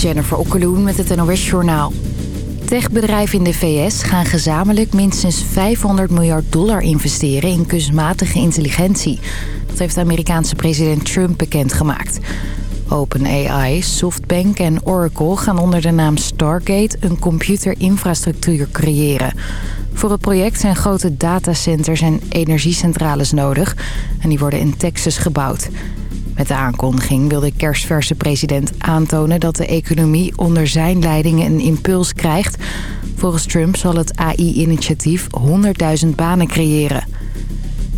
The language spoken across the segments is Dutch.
Jennifer Okkeloen met het NOS Journaal. Techbedrijven in de VS gaan gezamenlijk minstens 500 miljard dollar investeren in kunstmatige intelligentie. Dat heeft Amerikaanse president Trump bekendgemaakt. OpenAI, Softbank en Oracle gaan onder de naam Stargate een computerinfrastructuur creëren. Voor het project zijn grote datacenters en energiecentrales nodig en die worden in Texas gebouwd. Met de aankondiging wil de kerstverse president aantonen dat de economie onder zijn leiding een impuls krijgt. Volgens Trump zal het AI-initiatief 100.000 banen creëren.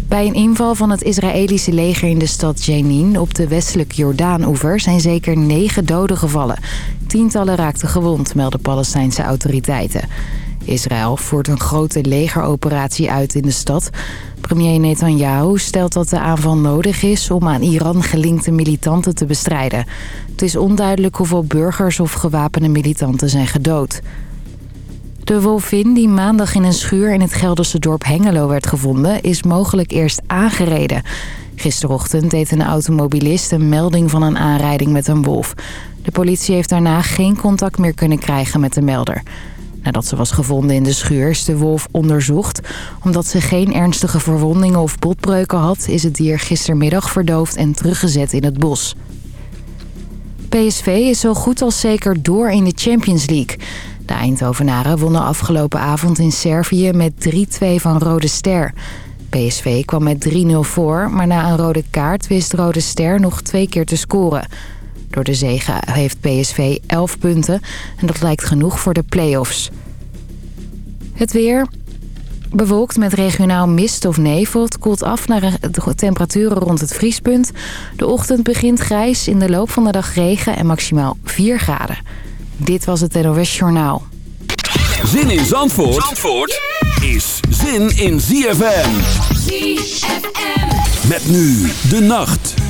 Bij een inval van het Israëlische leger in de stad Jenin op de westelijk Jordaan-oever zijn zeker negen doden gevallen. Tientallen raakten gewond, melden Palestijnse autoriteiten. Israël voert een grote legeroperatie uit in de stad. Premier Netanyahu stelt dat de aanval nodig is om aan Iran gelinkte militanten te bestrijden. Het is onduidelijk hoeveel burgers of gewapende militanten zijn gedood. De wolvin die maandag in een schuur in het Gelderse dorp Hengelo werd gevonden... is mogelijk eerst aangereden. Gisterochtend deed een automobilist een melding van een aanrijding met een wolf. De politie heeft daarna geen contact meer kunnen krijgen met de melder. Nadat ze was gevonden in de schuur is de wolf onderzocht. Omdat ze geen ernstige verwondingen of botbreuken had... is het dier gistermiddag verdoofd en teruggezet in het bos. PSV is zo goed als zeker door in de Champions League. De Eindhovenaren wonnen afgelopen avond in Servië met 3-2 van Rode Ster. PSV kwam met 3-0 voor, maar na een rode kaart wist Rode Ster nog twee keer te scoren... Door de zege heeft PSV 11 punten en dat lijkt genoeg voor de play-offs. Het weer bewolkt met regionaal mist of nevel. Het koelt af naar temperaturen rond het vriespunt. De ochtend begint grijs, in de loop van de dag regen en maximaal 4 graden. Dit was het NOS Journaal. Zin in Zandvoort, Zandvoort is zin in ZFM. ZFM. Met nu de nacht.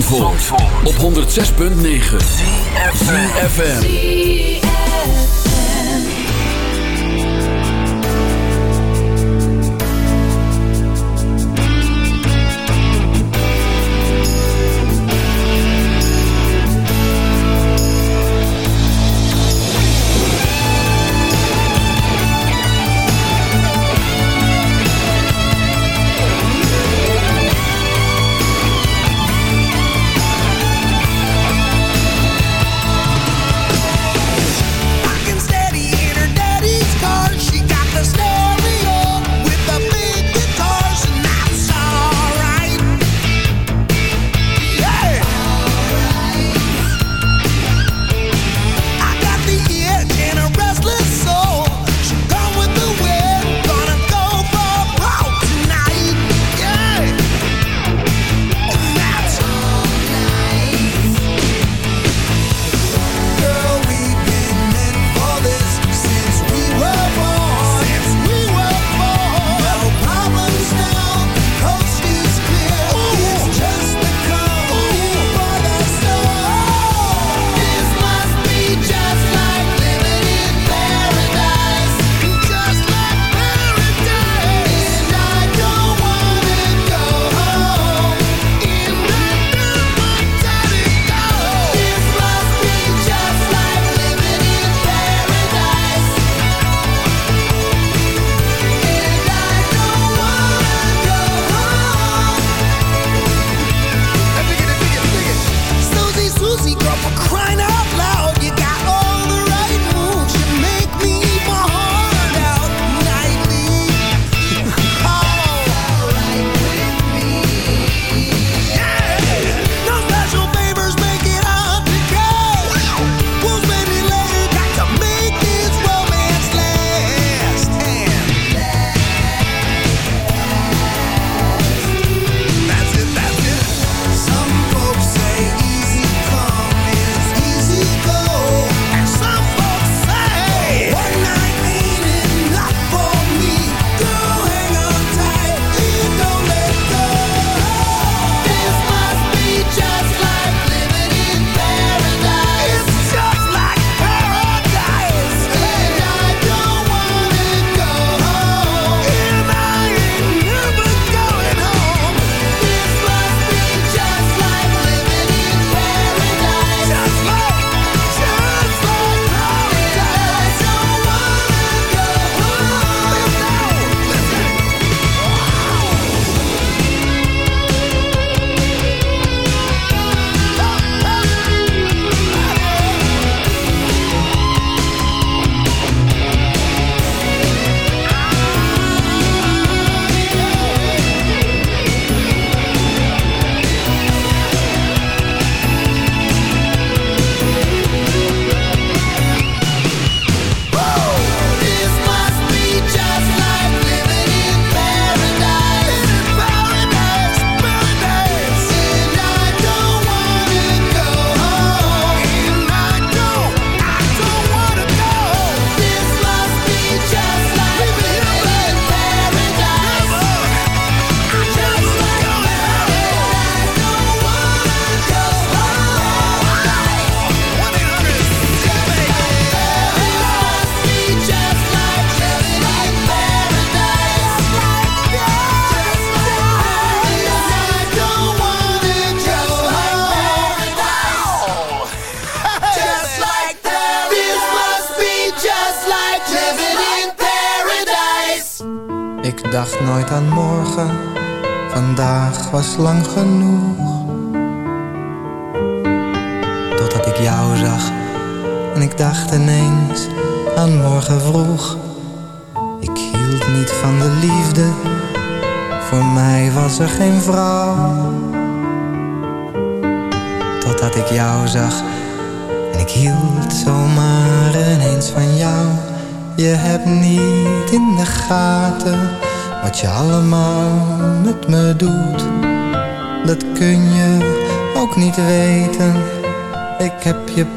Zandvoort, op 106.9 FM.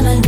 I'm.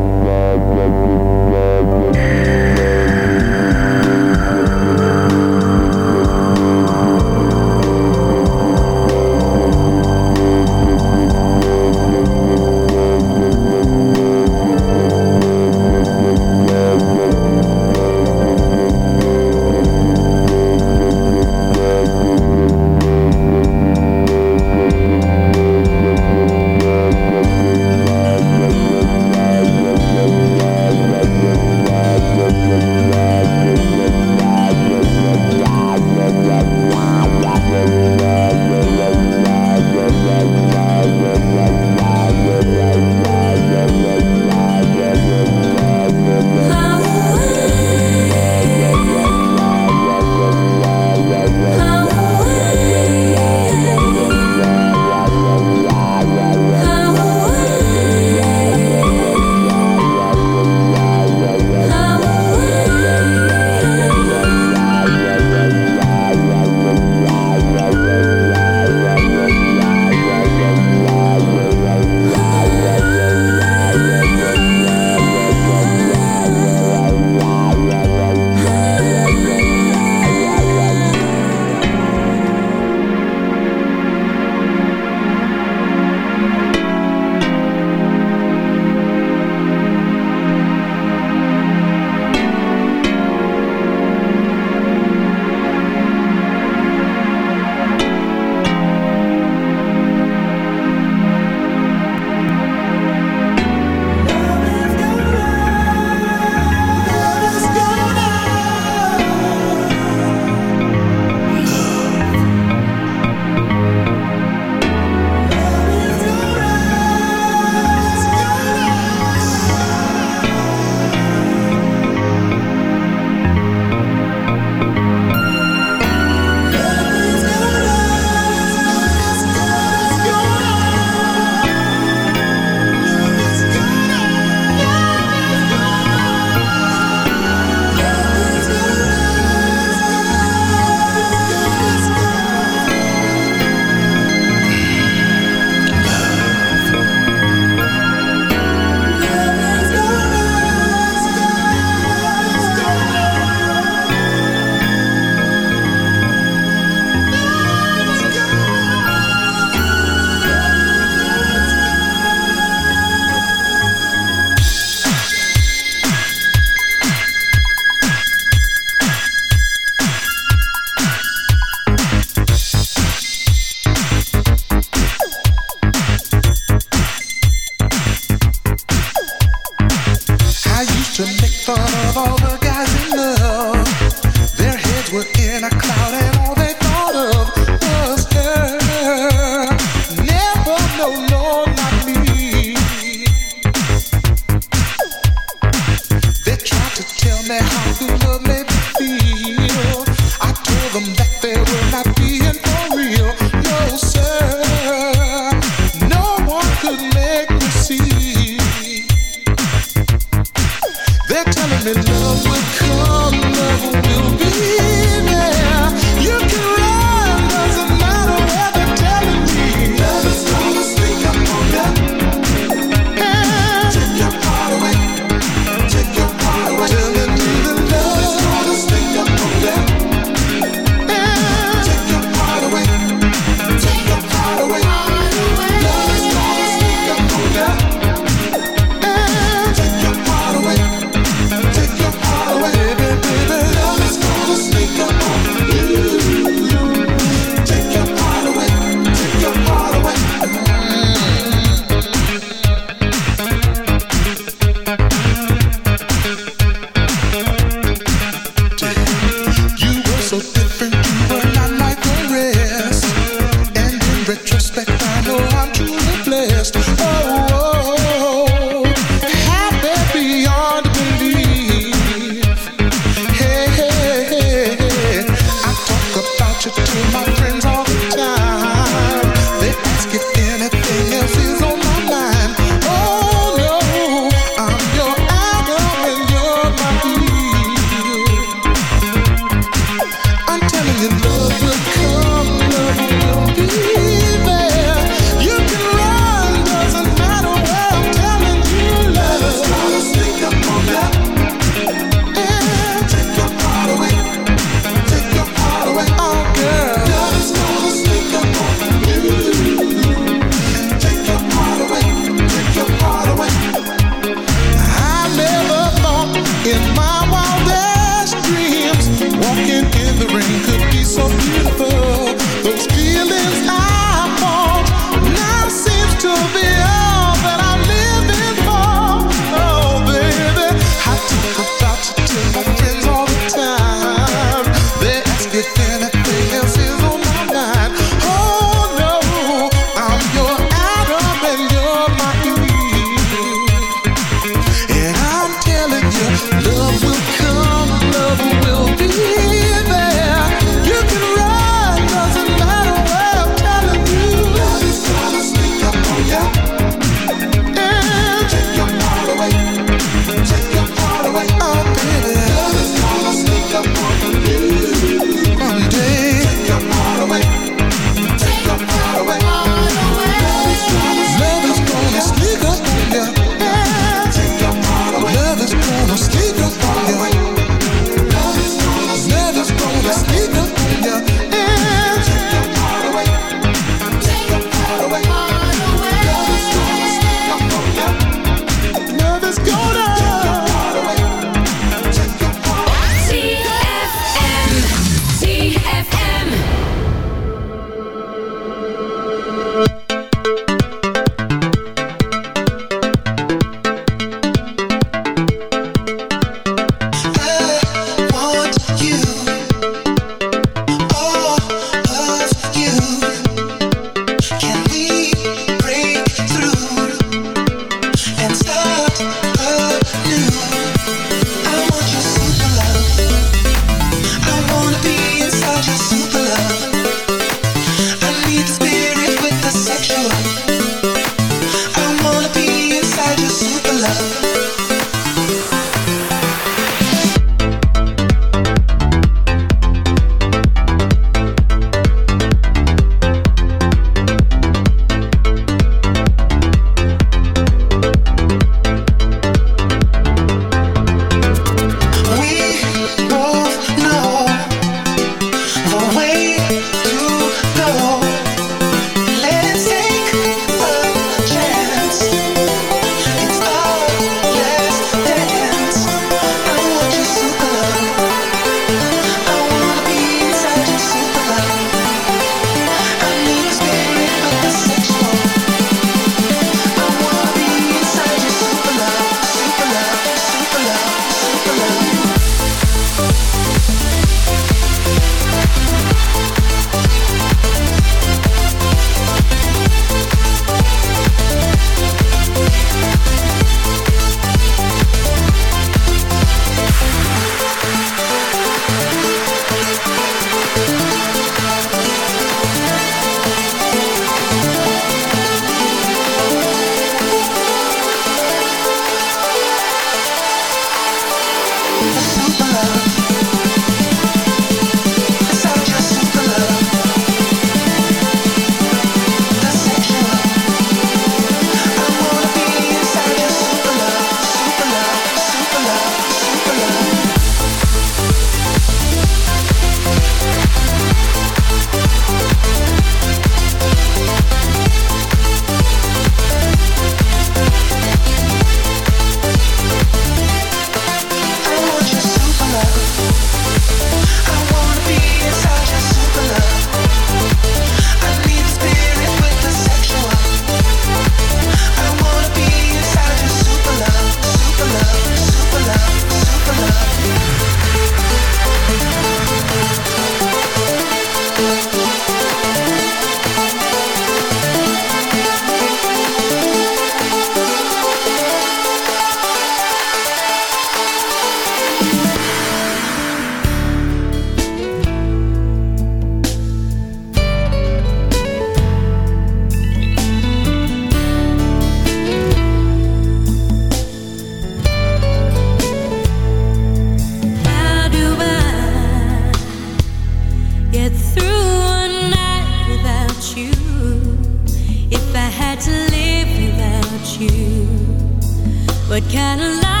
What kind of life?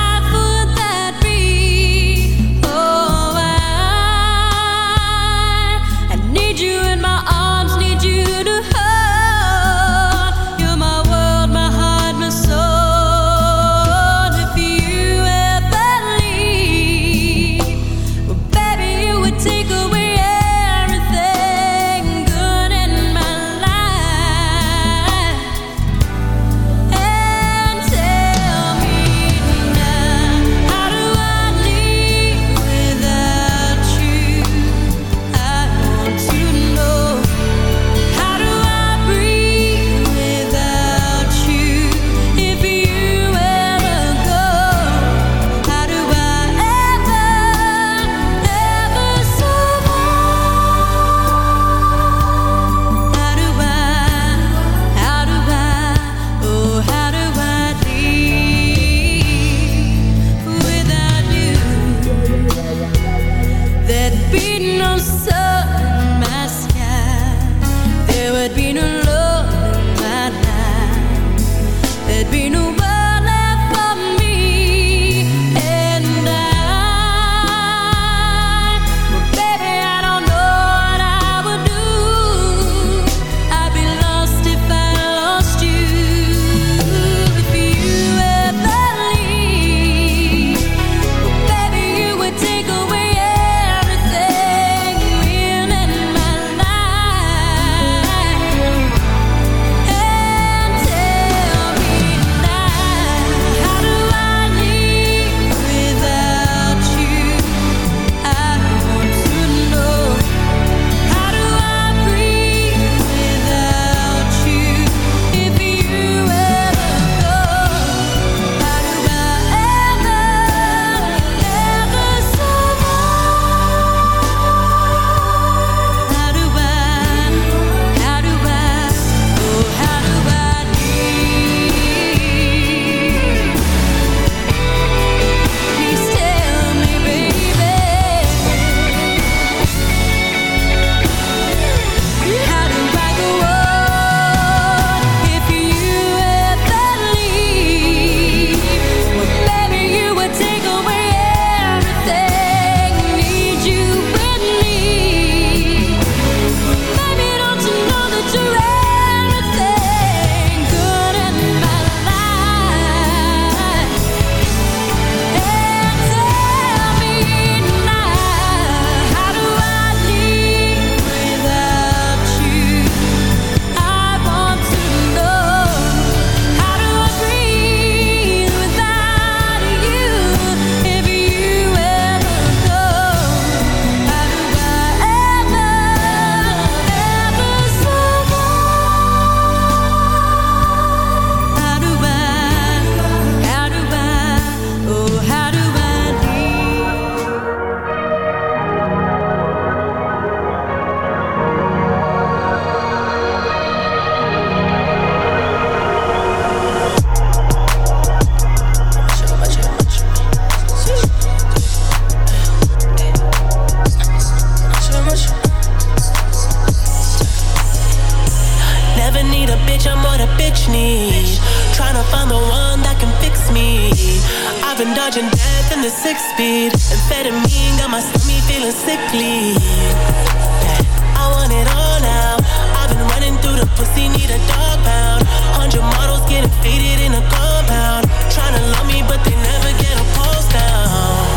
I've been dodging death in the six speed. Amphetamine got my stomach feeling sickly. Yeah, I want it all now. I've been running through the pussy, need a dog pound. Hundred models getting faded in a compound. Trying to love me, but they never get a pulse down.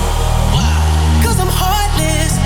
Wow. Cause I'm heartless.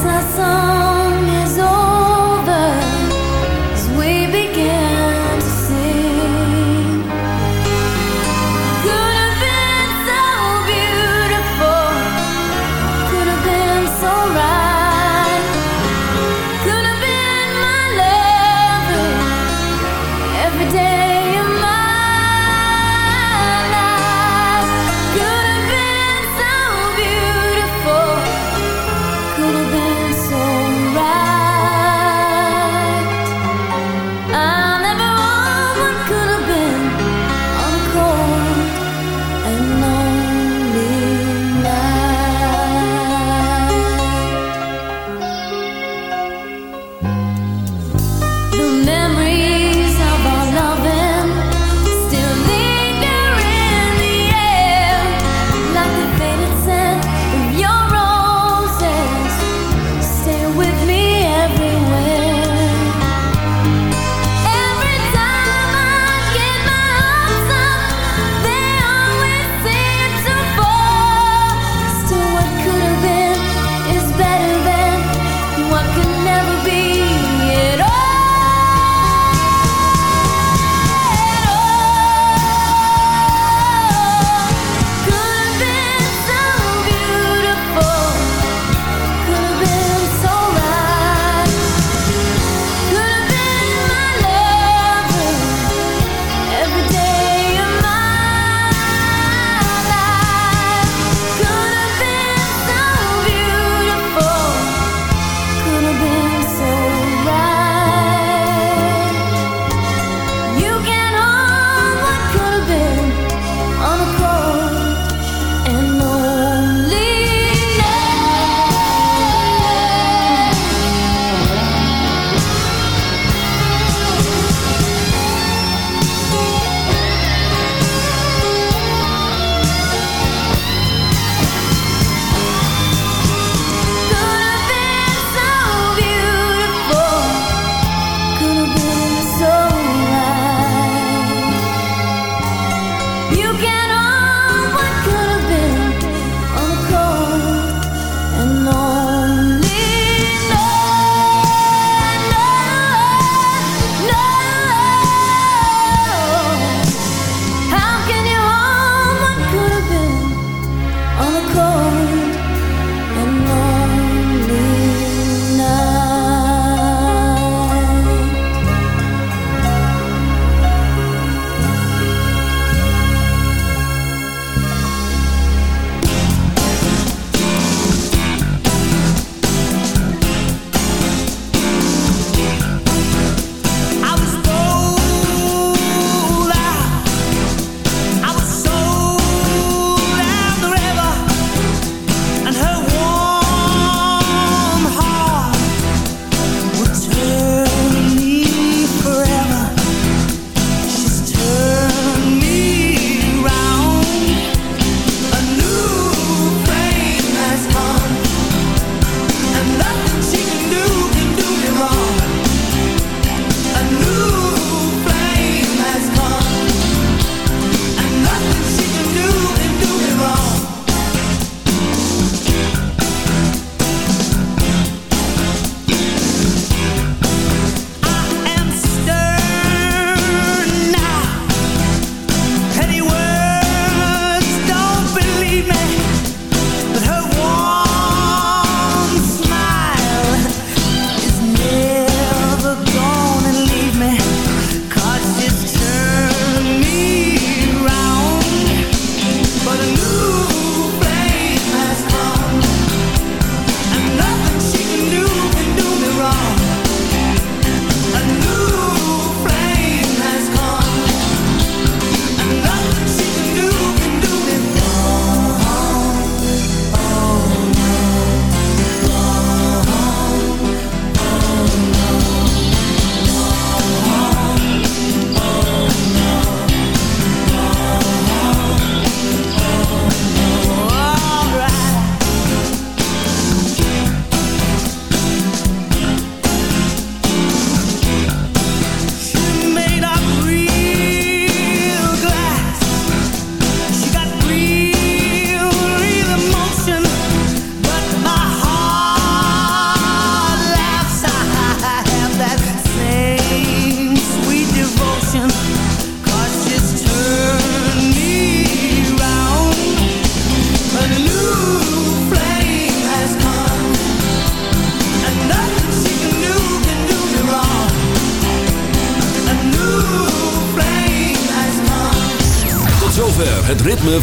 sa song